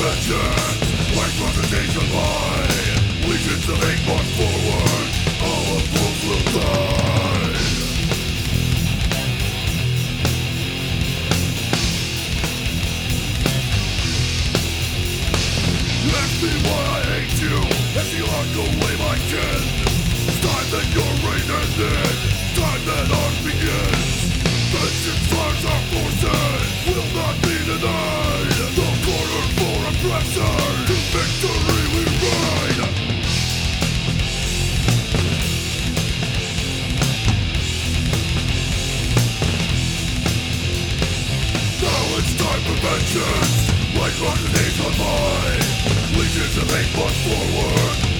vengeance. Like days of mine Legions of away It's time that your reign ended Time that ours begins. Vengeance fires our forces. Will not be denied. The corner for oppressor To victory we ride Now it's time for vengeance. The days on mine Legions of hate march forward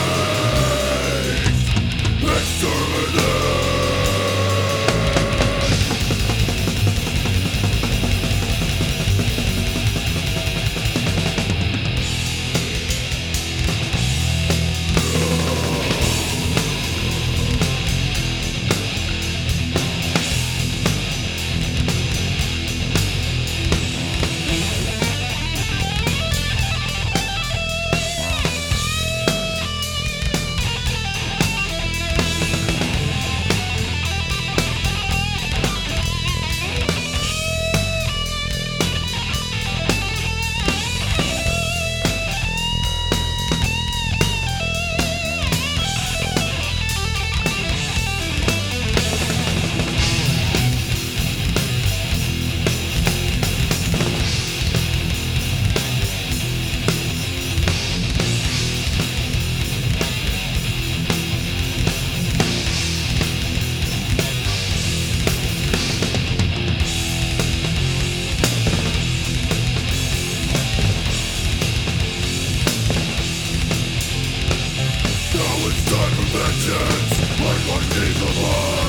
time for vengeance Like our days of mine